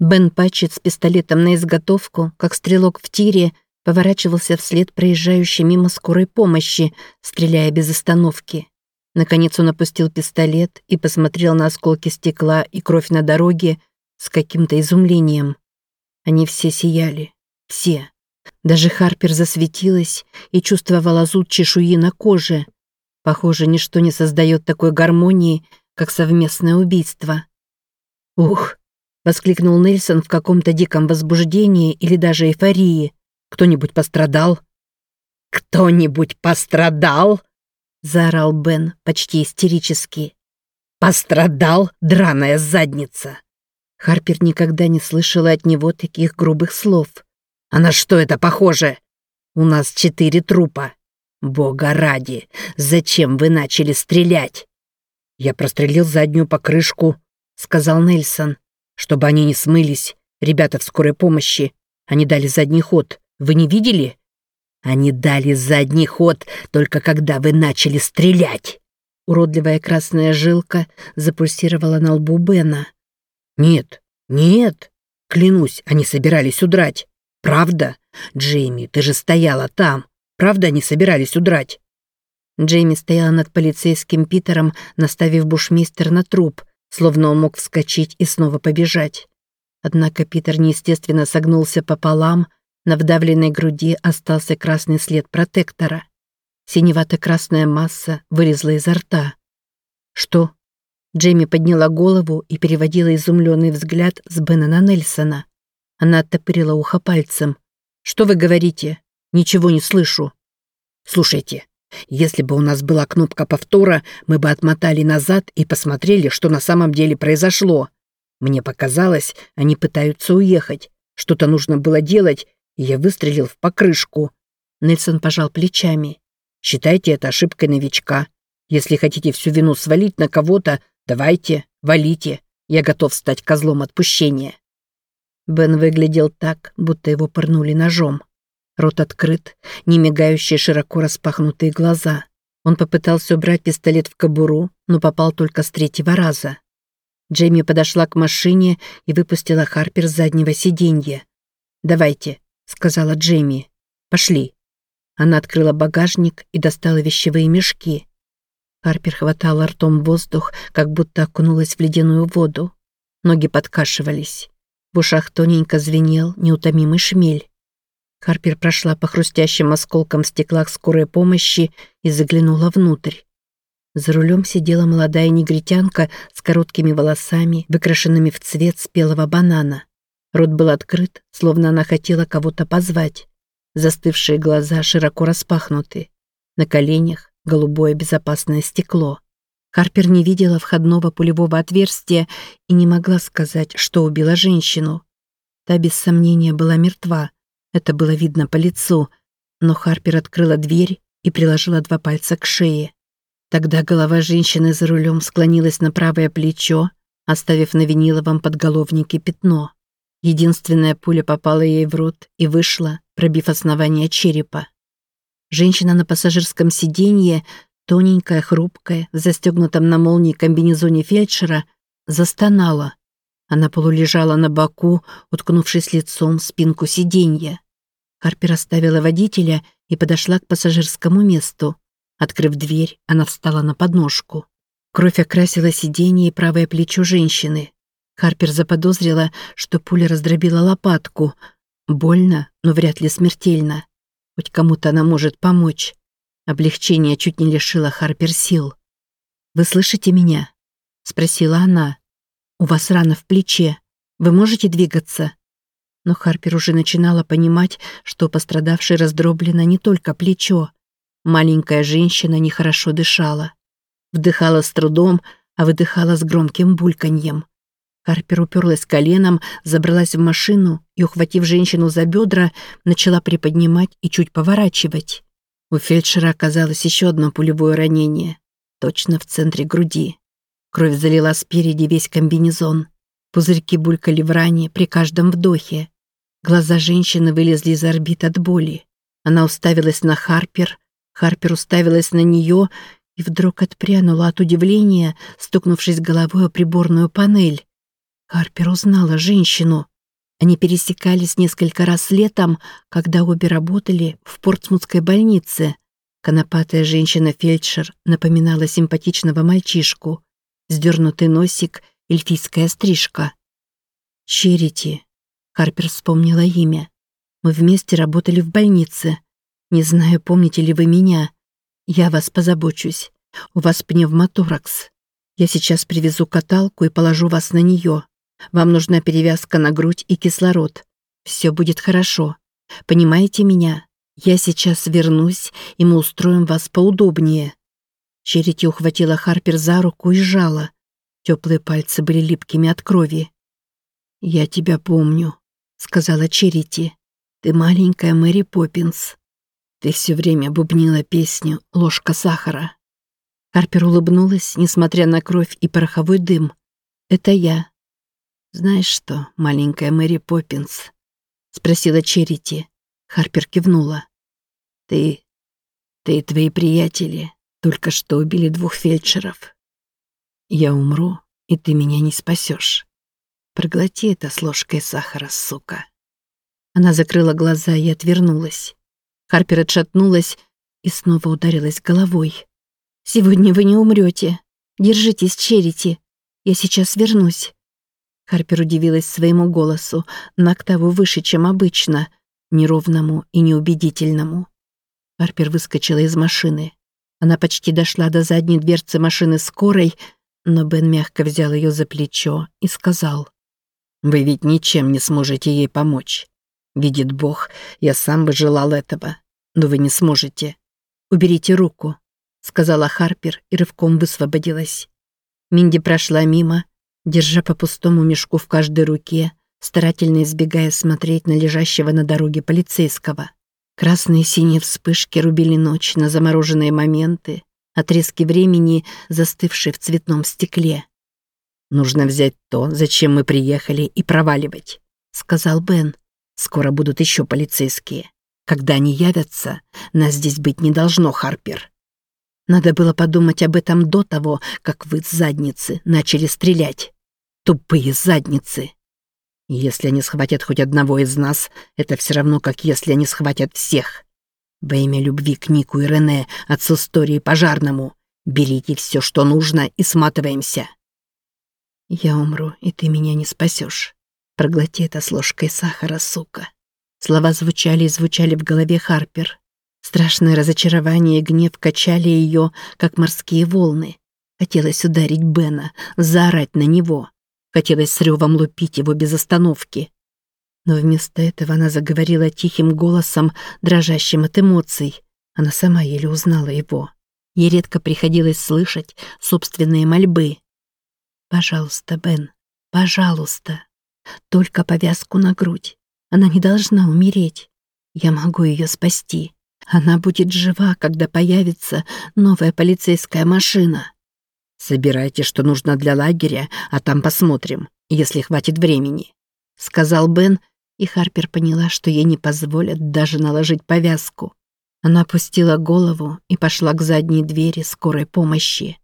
Бен Патчет с пистолетом на изготовку, как стрелок в тире, поворачивался вслед проезжающей мимо скорой помощи, стреляя без остановки. Наконец он опустил пистолет и посмотрел на осколки стекла и кровь на дороге с каким-то изумлением. Они все сияли. Все. Даже Харпер засветилась и чувствовала зуд чешуи на коже. Похоже, ничто не создает такой гармонии, как совместное убийство. «Ух!» — воскликнул Нельсон в каком-то диком возбуждении или даже эйфории. «Кто-нибудь пострадал?» «Кто-нибудь пострадал?» — заорал Бен почти истерически. «Пострадал, драная задница!» Харпер никогда не слышала от него таких грубых слов. «А на что это похоже? У нас четыре трупа. Бога ради, зачем вы начали стрелять?» «Я прострелил заднюю покрышку», — сказал Нельсон. «Чтобы они не смылись. Ребята в скорой помощи. Они дали задний ход. Вы не видели?» «Они дали задний ход, только когда вы начали стрелять!» Уродливая красная жилка запульсировала на лбу Бена. «Нет, нет, клянусь, они собирались удрать. Правда? Джейми, ты же стояла там. Правда они собирались удрать?» Джейми стояла над полицейским Питером, наставив бушмистер на труп, словно он мог вскочить и снова побежать. Однако Питер неестественно согнулся пополам, на вдавленной груди остался красный след протектора. Синевато-красная масса вылезла изо рта. «Что?» Джейми подняла голову и переводила изумленный взгляд с Бена на Нельсона. Она оттопырила ухо пальцем. «Что вы говорите? Ничего не слышу». «Слушайте, если бы у нас была кнопка повтора, мы бы отмотали назад и посмотрели, что на самом деле произошло. Мне показалось, они пытаются уехать. Что-то нужно было делать, и я выстрелил в покрышку». Нельсон пожал плечами. «Считайте это ошибкой новичка. Если хотите всю вину свалить на кого-то, давайте, валите. Я готов стать козлом отпущения». Бен выглядел так, будто его пырнули ножом. Рот открыт, не мигающие широко распахнутые глаза. Он попытался убрать пистолет в кобуру, но попал только с третьего раза. Джейми подошла к машине и выпустила Харпер с заднего сиденья. «Давайте», — сказала Джейми. «Пошли». Она открыла багажник и достала вещевые мешки. Харпер хватала ртом воздух, как будто окунулась в ледяную воду. Ноги подкашивались. В ушах тоненько звенел неутомимый шмель. Харпер прошла по хрустящим осколкам стекла скорой помощи и заглянула внутрь. За рулем сидела молодая негритянка с короткими волосами, выкрашенными в цвет спелого банана. Рот был открыт, словно она хотела кого-то позвать. Застывшие глаза широко распахнуты. На коленях голубое безопасное стекло. Харпер не видела входного пулевого отверстия и не могла сказать, что убила женщину. Та без сомнения была мертва. Это было видно по лицу. Но Харпер открыла дверь и приложила два пальца к шее. Тогда голова женщины за рулем склонилась на правое плечо, оставив на виниловом подголовнике пятно. Единственная пуля попала ей в рот и вышла, пробив основание черепа. Женщина на пассажирском сиденье Тоненькая, хрупкая, в застегнутом на молнии комбинезоне фельдшера, застонала. Она полулежала на боку, уткнувшись лицом в спинку сиденья. Харпер оставила водителя и подошла к пассажирскому месту. Открыв дверь, она встала на подножку. Кровь окрасила сиденье и правое плечо женщины. Харпер заподозрила, что пуля раздробила лопатку. Больно, но вряд ли смертельно. Хоть кому-то она может помочь. Облегчение чуть не лишило Харпер сил. «Вы слышите меня?» — спросила она. «У вас рана в плече. Вы можете двигаться?» Но Харпер уже начинала понимать, что пострадавшей раздроблено не только плечо. Маленькая женщина нехорошо дышала. Вдыхала с трудом, а выдыхала с громким бульканьем. Харпер уперлась коленом, забралась в машину и, ухватив женщину за бедра, начала приподнимать и чуть поворачивать. У фельдшера оказалось еще одно пулевое ранение. Точно в центре груди. Кровь залила спереди весь комбинезон. Пузырьки булькали в ране при каждом вдохе. Глаза женщины вылезли из орбит от боли. Она уставилась на Харпер, Харпер уставилась на нее и вдруг отпрянула от удивления, стукнувшись головой о приборную панель. Харпер узнала женщину. Они пересекались несколько раз летом, когда обе работали в Портсмутской больнице. Конопатая женщина-фельдшер напоминала симпатичного мальчишку. Сдернутый носик, эльфийская стрижка. Черити. Харпер вспомнила имя. Мы вместе работали в больнице. Не знаю, помните ли вы меня. Я вас позабочусь. У вас пневмоторакс. Я сейчас привезу каталку и положу вас на нее. Вам нужна перевязка на грудь и кислород. Все будет хорошо. Понимаете меня? Я сейчас вернусь, и мы устроим вас поудобнее». Черити ухватила Харпер за руку и сжала. Теплые пальцы были липкими от крови. «Я тебя помню», — сказала Черити. «Ты маленькая Мэри Поппинс. Ты все время бубнила песню «Ложка сахара». Харпер улыбнулась, несмотря на кровь и пороховой дым. «Это я. «Знаешь что, маленькая Мэри Поппинс?» — спросила Черити. Харпер кивнула. «Ты... ты и твои приятели только что убили двух фельдшеров. Я умру, и ты меня не спасешь. Проглоти это с ложкой сахара, сука». Она закрыла глаза и отвернулась. Харпер отшатнулась и снова ударилась головой. «Сегодня вы не умрете. Держитесь, Черити. Я сейчас вернусь». Харпер удивилась своему голосу, на октаву выше, чем обычно, неровному и неубедительному. Харпер выскочила из машины. Она почти дошла до задней дверцы машины скорой, но Бен мягко взял ее за плечо и сказал, «Вы ведь ничем не сможете ей помочь. Видит Бог, я сам бы желал этого, но вы не сможете. Уберите руку», — сказала Харпер и рывком высвободилась. Минди прошла мимо, держа по пустому мешку в каждой руке, старательно избегая смотреть на лежащего на дороге полицейского. Красные и синие вспышки рубили ночь на замороженные моменты, отрезки времени, застывшие в цветном стекле. «Нужно взять то, зачем мы приехали, и проваливать», — сказал Бен. «Скоро будут еще полицейские. Когда они явятся, нас здесь быть не должно, Харпер». Надо было подумать об этом до того, как вы с задницы начали стрелять. Тупые задницы. Если они схватят хоть одного из нас, это все равно, как если они схватят всех. Во имя любви к Нику и Рене, отцу истории пожарному, берите все, что нужно, и сматываемся. Я умру, и ты меня не спасешь. Проглоти это с ложкой сахара, сука. Слова звучали и звучали в голове Харпер. Страшное разочарование и гнев качали ее, как морские волны. Хотелось ударить Бена, заорать на него. Хотелось с ревом лупить его без остановки. Но вместо этого она заговорила тихим голосом, дрожащим от эмоций. Она сама еле узнала его. Ей редко приходилось слышать собственные мольбы. «Пожалуйста, Бен, пожалуйста. Только повязку на грудь. Она не должна умереть. Я могу ее спасти. Она будет жива, когда появится новая полицейская машина. «Собирайте, что нужно для лагеря, а там посмотрим, если хватит времени», — сказал Бен, и Харпер поняла, что ей не позволят даже наложить повязку. Она опустила голову и пошла к задней двери скорой помощи.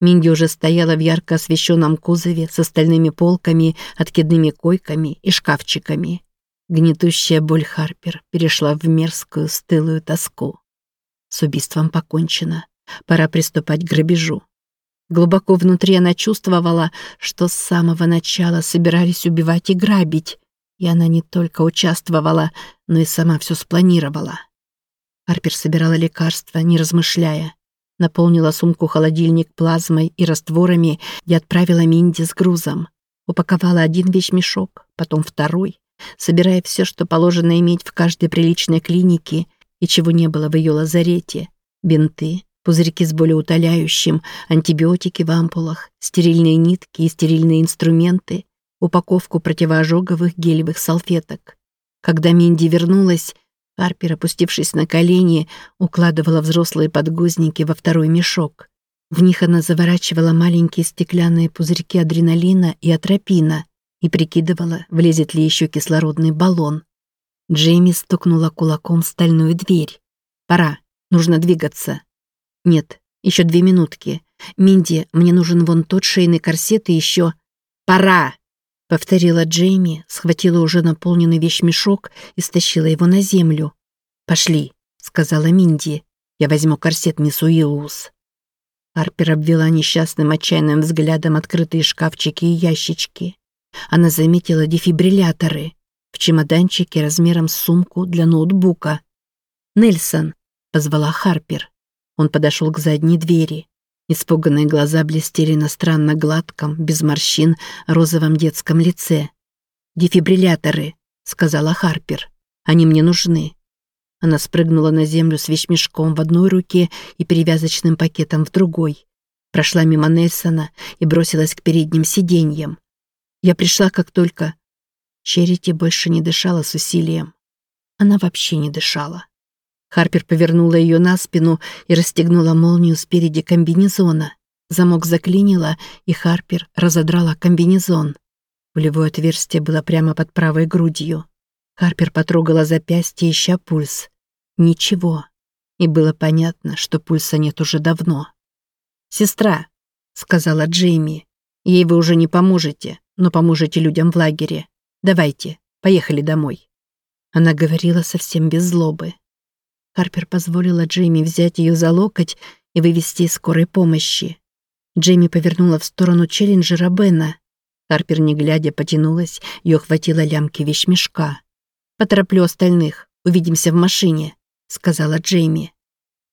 Минди уже стояла в ярко освещенном кузове с остальными полками, откидными койками и шкафчиками. Гнетущая боль Харпер перешла в мерзкую, стылую тоску. С убийством покончено. Пора приступать к грабежу. Глубоко внутри она чувствовала, что с самого начала собирались убивать и грабить, и она не только участвовала, но и сама все спланировала. Харпер собирала лекарства, не размышляя. Наполнила сумку-холодильник плазмой и растворами и отправила Минди с грузом. Упаковала один вещмешок, потом второй, собирая все, что положено иметь в каждой приличной клинике и чего не было в ее лазарете. Бинты, пузырьки с болеутоляющим, антибиотики в ампулах, стерильные нитки и стерильные инструменты, упаковку противоожоговых гелевых салфеток. Когда Минди вернулась, Харпер, опустившись на колени, укладывала взрослые подгузники во второй мешок. В них она заворачивала маленькие стеклянные пузырьки адреналина и атропина и прикидывала, влезет ли еще кислородный баллон. Джейми стукнула кулаком в стальную дверь. «Пора, нужно двигаться». «Нет, еще две минутки. Минди, мне нужен вон тот шейный корсет и еще...» «Пора!» Повторила Джейми, схватила уже наполненный вещмешок и стащила его на землю. «Пошли», — сказала Минди. «Я возьму корсет мисс Уиллус». Харпер обвела несчастным отчаянным взглядом открытые шкафчики и ящички. Она заметила дефибрилляторы в чемоданчике размером с сумку для ноутбука. «Нельсон», — позвала Харпер. Он подошел к задней двери. Испуганные глаза блестели на странно гладком, без морщин, розовом детском лице. «Дефибрилляторы», — сказала Харпер. «Они мне нужны». Она спрыгнула на землю с вещмешком в одной руке и перевязочным пакетом в другой. Прошла мимо Нельсона и бросилась к передним сиденьям. Я пришла, как только... Черити больше не дышала с усилием. Она вообще не дышала. Харпер повернула ее на спину и расстегнула молнию спереди комбинезона. Замок заклинило, и Харпер разодрала комбинезон. Пулевое отверстие было прямо под правой грудью. Харпер потрогала запястье, ища пульс. Ничего. И было понятно, что пульса нет уже давно. «Сестра», — сказала Джейми, — «ей вы уже не поможете, но поможете людям в лагере. Давайте, поехали домой». Она говорила совсем без злобы. Харпер позволила Джейми взять ее за локоть и вывести из скорой помощи. Джейми повернула в сторону челленджера Бена. Харпер, не глядя, потянулась, ее хватило лямки вещмешка. «Потороплю остальных. Увидимся в машине», — сказала Джейми.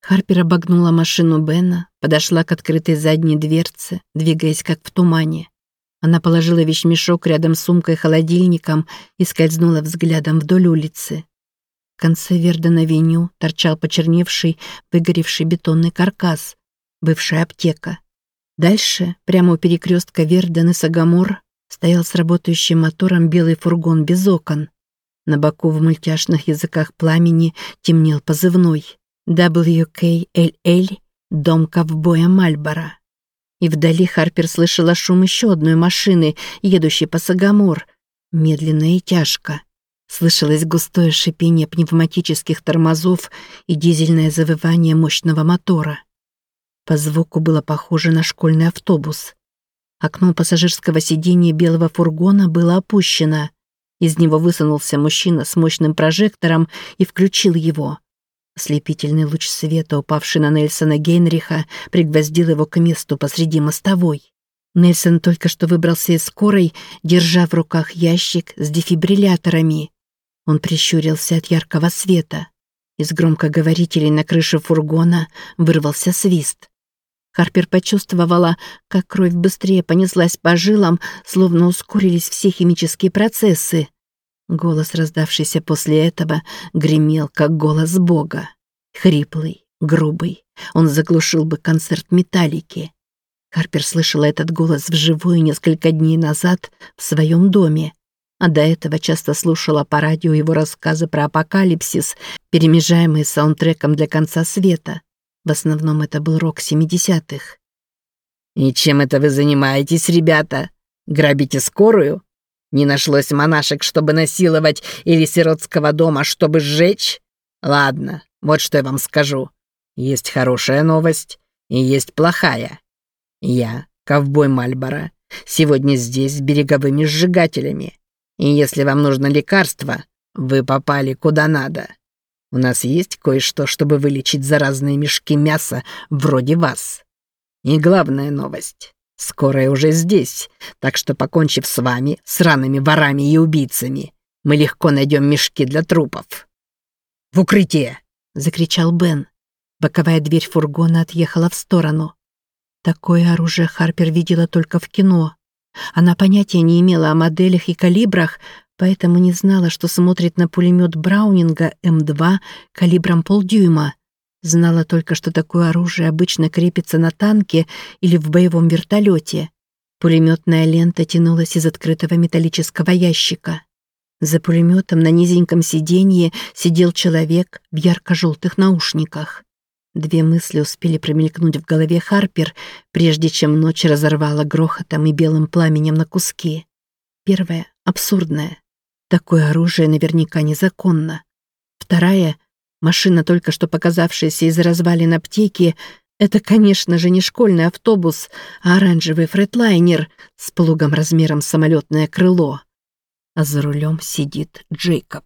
Харпер обогнула машину Бена, подошла к открытой задней дверце, двигаясь как в тумане. Она положила вещмешок рядом с сумкой-холодильником и скользнула взглядом вдоль улицы. Конце Вердена-Веню торчал почерневший, выгоревший бетонный каркас, бывшая аптека. Дальше, прямо у перекрестка Верден и Сагамор, стоял с работающим мотором белый фургон без окон. На боку в мультяшных языках пламени темнел позывной WKLL «Дом ковбоя Мальбора». И вдали Харпер слышала шум еще одной машины, едущей по Сагамор, медленно и тяжко. Слышалось густое шипение пневматических тормозов и дизельное завывание мощного мотора. По звуку было похоже на школьный автобус. Окно пассажирского сиденья белого фургона было опущено. Из него высунулся мужчина с мощным прожектором и включил его. Ослепительный луч света, упавший на Нельсона Гейнриха, пригвоздил его к месту посреди мостовой. Нельсон только что выбрался из скорой, держа в руках ящик с дефибрилляторами. Он прищурился от яркого света. Из громкоговорителей на крыше фургона вырвался свист. Харпер почувствовала, как кровь быстрее понеслась по жилам, словно ускорились все химические процессы. Голос, раздавшийся после этого, гремел, как голос Бога. Хриплый, грубый. Он заглушил бы концерт «Металлики». Харпер слышала этот голос вживую несколько дней назад в своем доме а до этого часто слушала по радио его рассказы про апокалипсис, перемежаемые саундтреком для конца света. В основном это был рок 70-х. «И чем это вы занимаетесь, ребята? Грабите скорую? Не нашлось монашек, чтобы насиловать, или сиротского дома, чтобы сжечь? Ладно, вот что я вам скажу. Есть хорошая новость и есть плохая. Я, ковбой Мальборо, сегодня здесь с береговыми сжигателями. И если вам нужно лекарство, вы попали куда надо. У нас есть кое-что, чтобы вылечить заразные мешки мяса вроде вас. И главная новость. Скорая уже здесь, так что, покончив с вами, сраными ворами и убийцами, мы легко найдем мешки для трупов. «В укрытие!» — закричал Бен. Боковая дверь фургона отъехала в сторону. Такое оружие Харпер видела только в кино. Она понятия не имела о моделях и калибрах, поэтому не знала, что смотрит на пулемет Браунинга М2 калибром полдюйма. Знала только, что такое оружие обычно крепится на танке или в боевом вертолете. Пулеметная лента тянулась из открытого металлического ящика. За пулеметом на низеньком сиденье сидел человек в ярко-желтых наушниках. Две мысли успели промелькнуть в голове Харпер, прежде чем ночь разорвала грохотом и белым пламенем на куски. Первая — абсурдная. Такое оружие наверняка незаконно. Вторая — машина, только что показавшаяся из развалин аптеки, Это, конечно же, не школьный автобус, а оранжевый фредлайнер с плугом размером самолетное крыло. А за рулем сидит Джейкоб.